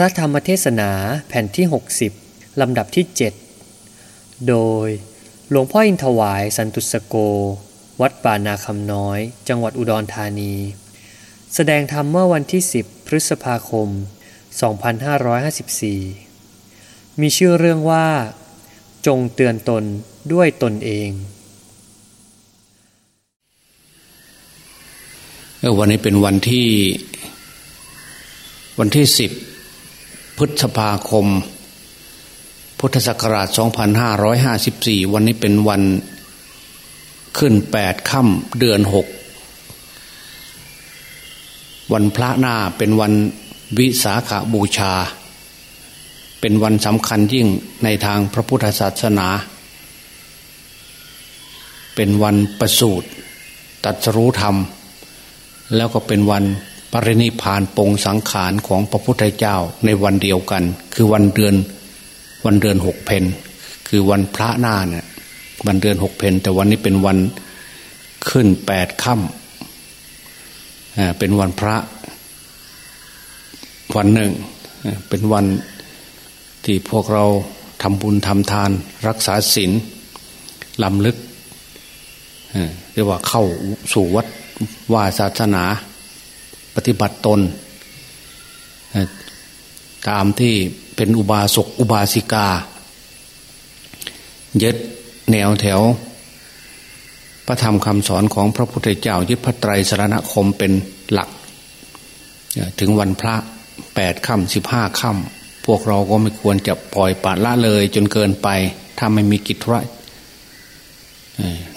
ระธรรมเทศนาแผ่นที่ 60 ลำดับที่ 7 โดยหลวงพ่ออินทวายสันตุสโก วัดป่านาคำน้อย จังหวัดอุดรธานี แสดงธรรมเมื่อวันที่ 10 พฤษภาคม 2554 มีชื่อเรื่องว่า จงเตือนตนด้วยตนเอง วันนี้เป็นวันที่วันที่สิบ พฤษภาคม พุทธศักราช 2554 วันนี้เป็นวันขึ้นแปดค่ำเดือนหกวันพระหน้าเป็นวันวิสาขาบูชา เป็นวันสำคัญยิ่งในทางพระพุทธศาสนา เป็นวันประสูติตัดสรู้ธรรม แล้วก็เป็นวัน ปรินิพานปงสังขารของพระพุทธเจ้าในวันเดียวกัน คือวันเดือนวันเดือนหกเพนคือวันพระหน้าเนี่ยวันเดือนหกเพนแต่วันนี้เป็นวันขึ้นแปดค่ำเป็นวันพระ วันหนึ่ง เป็นวันที่พวกเราทำบุญทำทานรักษาศีลลำลึกเรียกว่าเข้าสู่วัดว่าศาสนา ปฏิบัติตน ตามที่เป็นอุบาสกอุบาสิกา ยึดแนวแถว พระธรรมคำสอนของพระพุทธเจ้ายึดพระไตรสรณคมเป็นหลัก ถึงวันพระแปดค่ำสิบห้าค่ำพวกเราก็ไม่ควรจะปล่อยปละละเลยจนเกินไปถ้าไม่มีกิจธุระ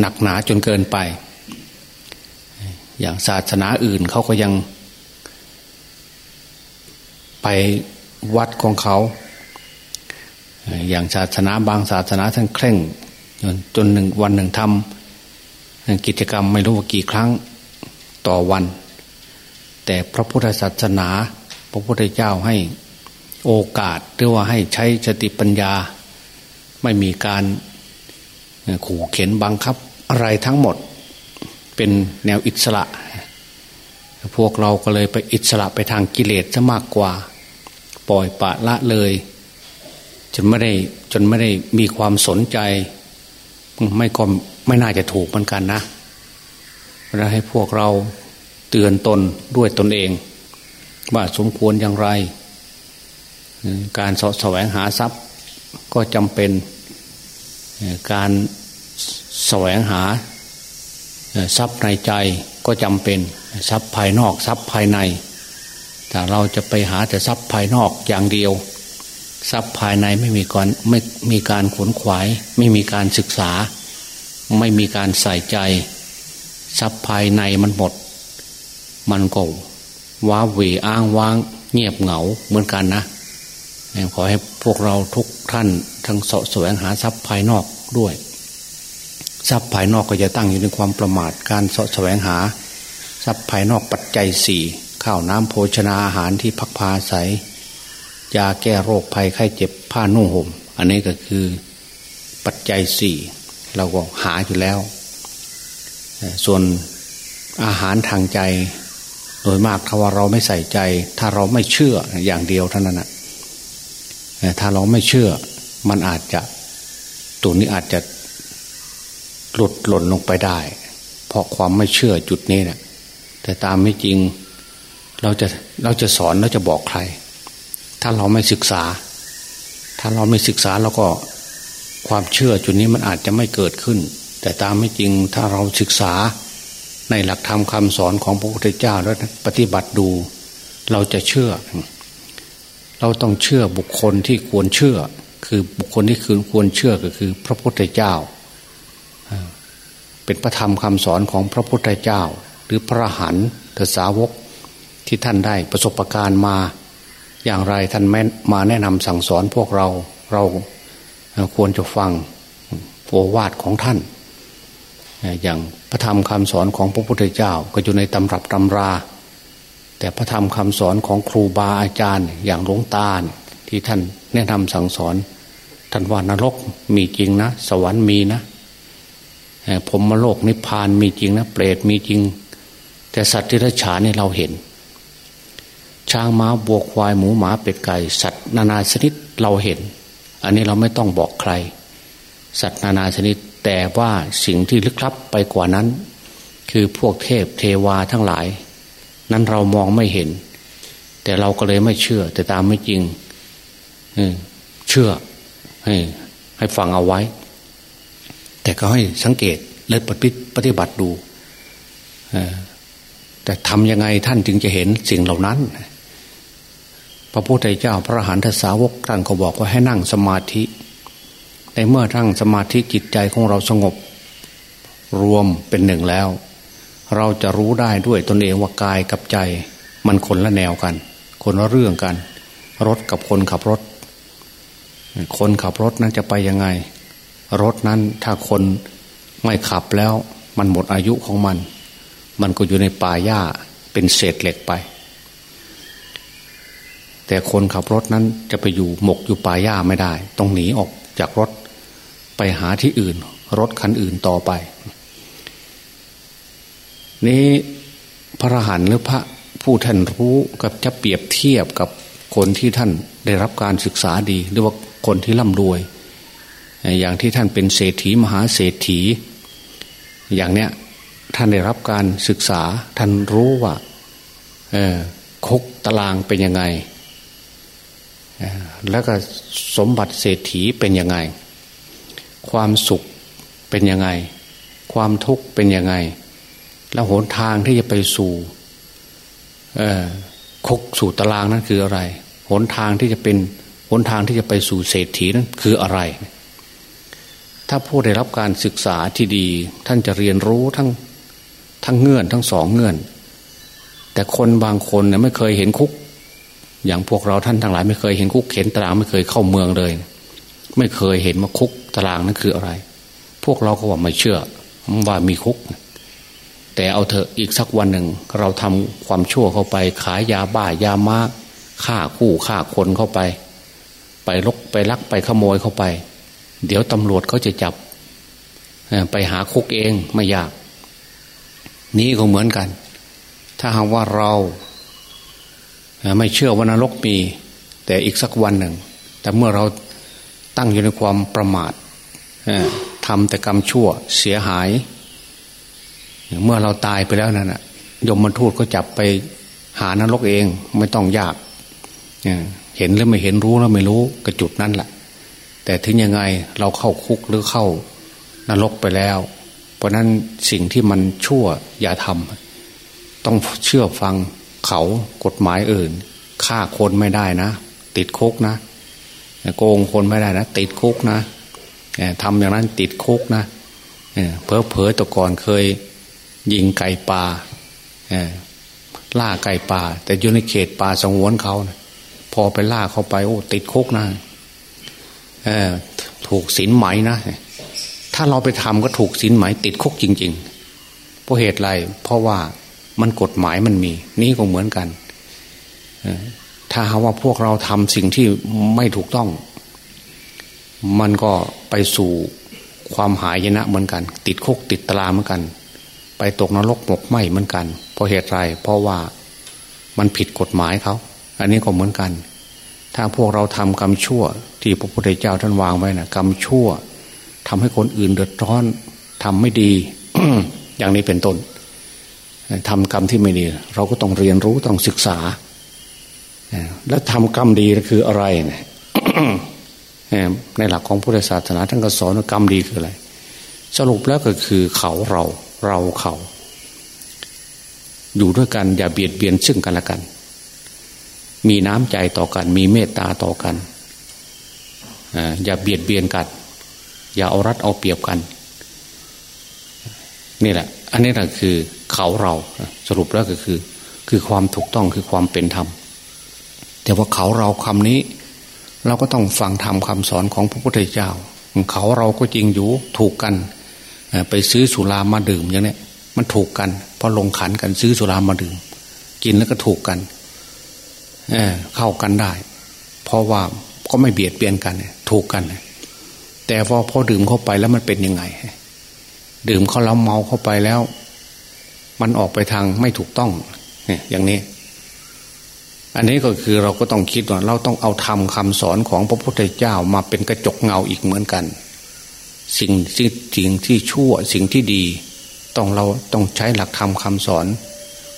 หนักหนาจนเกินไป อย่างศาสนาอื่นเขาก็ยัง ไปวัดของเขา อย่างศาสนาบางศาสนาท่านเคร่ง จนหนึ่งวันหนึ่งทำกิจกรรมไม่รู้ว่ากี่ครั้งต่อวัน แต่พระพุทธศาสนา พระพุทธเจ้าให้โอกาสหรือว่าให้ใช้สติปัญญา ไม่มีการขู่เข็นบังคับอะไรทั้งหมด เป็นแนวอิสระ พวกเราก็เลยไปอิสระไปทางกิเลสซะมากกว่า ปล่อยปะละเลย จนไม่ได้จนไม่ได้มีความสนใจ ไม่ก็ไม่น่าจะถูกเหมือนกันนะเราให้พวกเราเตือนตนด้วยตนเอง ว่าสมควรอย่างไร การสะแสวงหาทรัพย์ก็จำเป็นการแสวงหาทรัพย์ในใจก็จำเป็นทรัพย์ภายนอกทรัพย์ภายใน แต่เราจะไปหาแต่ทรัพย์ภายนอกอย่างเดียว ทรัพย์ภายในไม่มีการไม่มีการขนขวาย ไม่มีการศึกษา ไม่มีการใส่ใจ ทรัพย์ภายในมันหมด มันก็ว้าเหวอ้างว้าง เงียบเหงาเหมือนกันนะขอให้พวกเราทุกท่านทั้งสะแสวงหาทรัพย์ภายนอกด้วย ทรัพย์ภายนอกก็จะตั้งอยู่ในความประมาทการสะแสวงหา ทรัพย์ภายนอกปัจจัยสี่ ข้าวน้ำโภชนาอาหารที่พักพาใสยาแก้โรคภัยไข้เจ็บผ้านุ่งห่ม อันนี้ก็คือปัจจัยสี่เราก็หาอยู่แล้ว ส่วนอาหารทางใจ โดยมากถ้าว่าเราไม่ใส่ใจ ถ้าเราไม่เชื่ออย่างเดียวเท่านั้นนะถ้าเราไม่เชื่อ มันอาจจะตัวนี้อาจจะหลุดหล่นลงไปได้ เพราะความไม่เชื่อจุดนี้เนะแต่ตามไม่จริง เราจะเราจะสอนเราจะบอกใคร ถ้าเราไม่ศึกษา ถ้าเราไม่ศึกษาเราก็ความเชื่อจุดนี้มันอาจจะไม่เกิดขึ้น แต่ตามไม่จริงถ้าเราศึกษาในหลักธรรมคาสอนของพระพุทธเจ้าแล้วปฏิบัติดู เราจะเชื่อ เราต้องเชื่อบุคคลที่ควรเชื่อ คือบุคคลที่คือควรเชื่อก็คือพระพุทธเจ้า เป็นพระธรรมคำสอนของพระพุทธเจ้า หรือพระหันตสาวก ที่ท่านได้ประสบการณ์มา อย่างไรท่านแม่มาแนะนำสั่งสอนพวกเราเราควรจะฟังโอวาทของท่าน อย่างพระธรรมคำสอนของพระพุทธเจ้า ก็อยู่ในตำรับตำรา แต่พระธรรมคำสอนของครูบาอาจารย์ อย่างหลวงตาที่ท่านแนะนำสั่งสอน ท่านว่านรกมีจริงนะ สวรรค์มีนะผมมโลกนิพพานมีจริงนะเปรตมีจริง แต่สัตว์ที่รัฉาเนี่ยเราเห็น ช้างม้าบวกควายหมูหมาเป็ดไก่สัตว์นานาชนิดเราเห็น อันนี้เราไม่ต้องบอกใคร สัตว์นานาชนิด แต่ว่าสิ่งที่ลึกลับไปกว่านั้น คือพวกเทพเทวาทั้งหลาย นั้นเรามองไม่เห็น แต่เราก็เลยไม่เชื่อ แต่ตามไม่จริงเชื่อให้ให้ฟังเอาไว้ แต่ก็ให้สังเกตและปฏิบัติดูแต่ทำยังไงท่านจึงจะเห็นสิ่งเหล่านั้น พระพุทธเจ้าพระหันทสาวกท่านก็บอกว่าให้นั่งสมาธิ ในเมื่อนั่งสมาธิจิตใจของเราสงบ รวมเป็นหนึ่งแล้ว เราจะรู้ได้ด้วยตนเองว่ากายกับใจ มันคนละแนวกัน คนละเรื่องกัน รถกับคนขับรถ คนขับรถนั้นจะไปยังไง รถนั้นถ้าคนไม่ขับแล้ว มันหมดอายุของมัน มันก็อยู่ในป่าหญ้าเป็นเศษเหล็กไป แต่คนขับรถนั้นจะไปอยู่หมกอยู่ป่าหญ้าไม่ได้ ต้องหนีออกจากรถไปหาที่อื่น รถคันอื่นต่อไป นี้พระหันหรือพระผู้ท่านรู้กับจะเปรียบเทียบกับคนที่ท่านได้รับการศึกษาดี หรือว่าคนที่ร่ำรวย อย่างที่ท่านเป็นเศรษฐีมหาเศรษฐี อย่างเนี้ยท่านได้รับการศึกษาท่านรู้ว่าคุกตารางเป็นยังไง แล้วก็สมบัติเศรษฐีเป็นยังไง ความสุขเป็นยังไง ความทุกข์เป็นยังไง แล้วหนทางที่จะไปสู่คุกสู่ตารางนั้นคืออะไร หนทางที่จะเป็นหนทางที่จะไปสู่เศรษฐีนั้นคืออะไร ถ้าผู้ได้รับการศึกษาที่ดี ท่านจะเรียนรู้ทั้งทั้งเงื่อนทั้งสองเงื่อน แต่คนบางคนเนี่ยไม่เคยเห็นคุก อย่างพวกเราท่านทั้งหลาย ไม่เคยเห็นคุกเข็นตารางไม่เคยเข้าเมืองเลย ไม่เคยเห็นว่าคุกตารางนั้นคืออะไร พวกเราก็ว่าไม่เชื่อว่ามีคุก แต่เอาเถอะอีกสักวันหนึ่ง เราทำความชั่วเข้าไป ขายยาบ้ายามาฆ่าคู่ฆ่าคนเข้าไป ไปลกไปลักไปขโมยเข้าไป เดี๋ยวตำรวจเขาจะจับ ไปหาคุกเองไม่ยาก นี้ก็เหมือนกัน ถ้าหากว่าเรา ไม่เชื่อว่านรกมี แต่อีกสักวันหนึ่ง แต่เมื่อเราตั้งอยู่ในความประมาททำแต่กรรมชั่วเสียหาย เมื่อเราตายไปแล้วนั่นนะยมมันทูตก็จับไปหานรกเองไม่ต้องยากเห็นหรือไม่เห็นรู้แล้วไม่รู้กระจุดนั้นแหละแต่ถึงยังไงเราเข้าคุกหรือเข้านรกไปแล้ว เพราะนั้นสิ่งที่มันชั่วอย่าทำต้องเชื่อฟัง เขากฎหมายอื่นฆ่าคนไม่ได้นะ ติดคุกนะโกงคนไม่ได้นะ ติดคุกนะทำอย่างนั้นติดคุกนะเพอเพอตะก่อนเคยยิงไก่ป่าล่าไก่ป่า แต่อยู่ในเขตป่าสงวนเขานะพอไปล่าเข้าไป โอ้ ติดคุกนะถูกสินไหมนะ ถ้าเราไปทำก็ถูกสินไหม ติดคุกจริง ๆ เพราะเหตุไรเพราะว่า มันกฎหมายมันมี นี่ก็เหมือนกันถ้าหาว่าพวกเราทำสิ่งที่ไม่ถูกต้อง มันก็ไปสู่ความหายนะเหมือนกัน ติดคุกติดตราเหมือนกัน ไปตกนรกหมกไหมเหมือนกัน เพราะเหตุไรเพราะว่ามันผิดกฎหมายเขาอันนี้ก็เหมือนกัน ถ้าพวกเราทำกรรมชั่ว ที่พระพุทธเจ้าท่านวางไว้นะกรรมชั่วทำให้คนอื่นเดือดร้อนทำไม่ดี อย่างนี้เป็นต้น ทำกรรมที่ไม่ดี เราก็ต้องเรียนรู้ต้องศึกษา แล้วทำกรรมดีคืออะไรเนี่ยในหลักของพุทธศาสนาท่านก็สอนกรรมดีคืออะไร สรุปแล้วก็คือเขาเราเราเขา อยู่ด้วยกันอย่าเบียดเบียนซึ่งกันและกัน มีน้ำใจต่อกัน มีเมตตาต่อกันอย่าเบียดเบียนกัน อย่าเอารัดเอาเปรียบกัน นี่แหละ อันนี้แหละคือ เขาเราสรุปแล้วก็คือ คือความถูกต้องคือความเป็นธรรมแต่ว่าเขาเราคำนี้ เราก็ต้องฟังธรรมคาสอนของพระพุทธเจ้า เขาเราก็จริงอยู่ถูกกันไปซื้อสุรามาดื่มอย่างนี้มันถูกกันเพราะลงขันกันซื้อสุรามาดื่ม กินแล้วก็ถูกกันเเข้ากันได้ เพราะว่าก็ไม่เบียดเบียนกันถูกกัน แต่พอพอดื่มเข้าไปแล้วมันเป็นยังไง ดื่มเข้าแล้วเมาเข้าไปแล้ว มันออกไปทางไม่ถูกต้องเนี่ยอย่างนี้ อันนี้ก็คือเราก็ต้องคิดว่าเราต้องเอาธรรมคาสอนของพระพุทธเจ้ามาเป็นกระจกเงาอีกเหมือนกัน สิ่งที่สิ่งที่ชั่วสิ่งที่ดี ต้องเราต้องใช้หลักธรรมคาสอน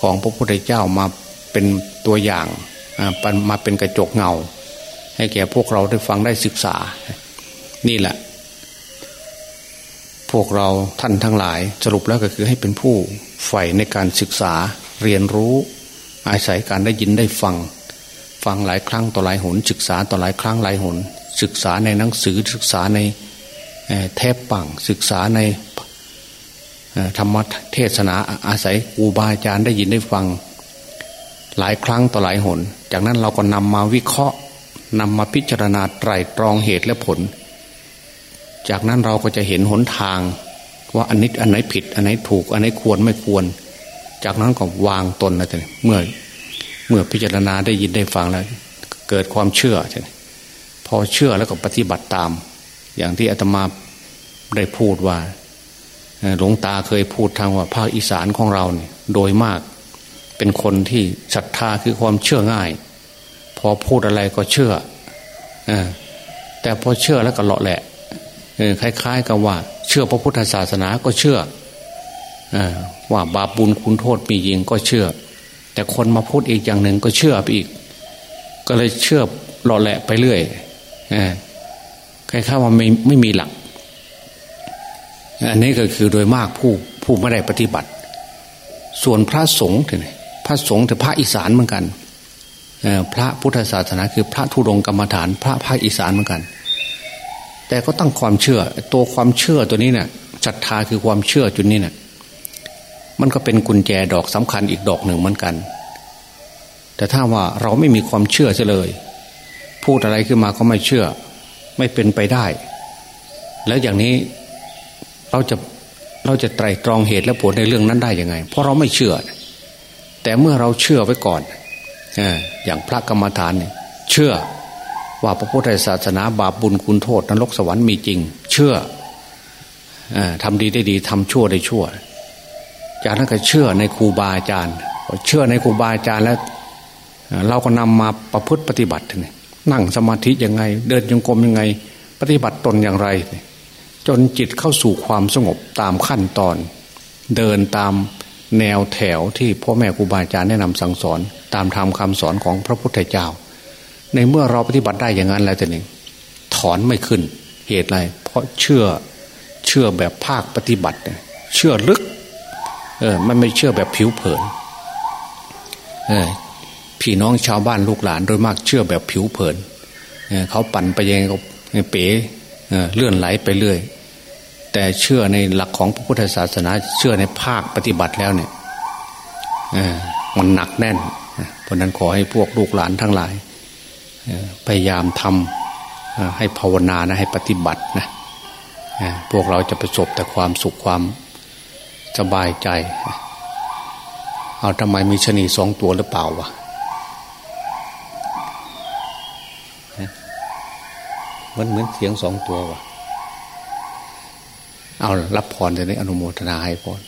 ของพระพุทธเจ้ามาเป็นตัวอย่างมาเป็นกระจกเงา ให้แก่พวกเราได้ฟังได้ศึกษา นี่แหละ พวกเราท่านทั้งหลายสรุปแล้วก็คือให้เป็นผู้ใฝ่ในการศึกษาเรียนรู้ อาศัยการได้ยินได้ฟัง ฟังหลายครั้งต่อหลายหน ศึกษาต่อหลายครั้งหลายหน ศึกษาในหนังสือศึกษาในเทปปังศึกษาในธรรมเทศนาอาศัยครูบาอาจารย์ได้ยินได้ฟัง หลายครั้งต่อหลายหน จากนั้นเราก็นำมาวิเคราะห์นำมาพิจารณาไตรตรองเหตุและผล จากนั้นเราก็จะเห็นหนทาง ว่าอันนี้อันไหนผิด อันไหนถูก อันไหนควรไม่ควร จากนั้นก็วางตนนะท่านเมื่อเมื่อพิจารณาได้ยินได้ฟังแล้ว เกิดความเชื่อใช่พอเชื่อแล้วก็ปฏิบัติตาม อย่างที่อาตมาได้พูดว่าหลวงตาเคยพูดทางว่าภาคอีสานของเราเนี่ยโดยมาก เป็นคนที่ศรัทธาคือความเชื่อง่าย พอพูดอะไรก็เชื่ออแต่พอเชื่อแล้วก็เลาะแหละ คล้ายๆ กับว่า เชื่อพระพุทธศาสนาก็เชื่ออว่าบาปบุญคุณโทษมียิงก็เชื่อ แต่คนมาพูดอีกอย่างหนึ่งก็เชื่อไปอีก ก็เลยเชื่อเลาะแหละไปเรื่อยคล้ายๆว่าไม่ไม่มีหลัก อันนี้ก็คือโดยมากผู้ผู้ไม่ได้ปฏิบัติ ส่วนพระสงฆ์เนี่ยพระสงฆ์แต่พระอีสานเหมือนกันพระพุทธศาสนาคือพระธุดงกรรมฐาน พระภาคอีสานเหมือนกัน แต่ก็ตั้งความเชื่อ ตัวความเชื่อตัวนี้เนี่ยศรัทธาคือความเชื่อจุดนี้เนี่ยมันก็เป็นกุญแจดอกสำคัญอีกดอกหนึ่งเหมือนกัน แต่ถ้าว่าเราไม่มีความเชื่อเลย พูดอะไรขึ้นมาก็ไม่เชื่อ ไม่เป็นไปได้ แล้วอย่างนี้เราจะเราจะไตรตรองเหตุและผลในเรื่องนั้นได้ยังไง เพราะเราไม่เชื่อ แต่เมื่อเราเชื่อไว้ก่อนอย่างพระกรรมฐานเนี่ย เชื่อ ว่าพระพุทธศาสนาบาปบุญคุณโทษนรกสวรรค์มีจริง เชื่ออทำดีได้ดีทำชั่วได้ชั่ว จากนั้นก็เชื่อในครูบาอาจารย์เชื่อในครูบาอาจารย์แล้ว เราก็นำมาประพฤติปฏิบัตินี่นั่งสมาธิยังไง เดินยังกรมยังไง ปฏิบัติตนอย่างไร จนจิตเข้าสู่ความสงบตามขั้นตอน เดินตามแนวแถวที่พ่อแม่ครูบาอาจารย์แนะนำสั่งสอน ตามธรรมคาสอนของพระพุทธเจ้า ในเมื่อเราปฏิบัติได้อย่างนั้นแล้วแต่หนึ่งถอนไม่ขึ้นเหตุอะไรเพราะเชื่อเชื่อแบบภาคปฏิบัติเชื่อลึก เออ มันไม่เชื่อแบบผิวเผิน เออพี่น้องชาวบ้านลูกหลานโดยมากเชื่อแบบผิวเผินเเขาปั่นไปยังก็เป๋เลื่อนไหลไปเรื่อย แต่เชื่อในหลักของพระพุทธศาสนาเชื่อในภาคปฏิบัติแล้วเนี่ยมันหนักแน่นเพราะนั้นขอให้พวกลูกหลานทั้งหลาย พยายามทำให้ภาวนานะให้ปฏิบัตินะพวกเราจะประสบแต่ความสุขความสบายใจ เอาทำไมมีชนีสองตัวหรือเปล่าวะมันเหมือนเสียงสองตัววะเอารับพรจะได้อนุโมทนาให้พร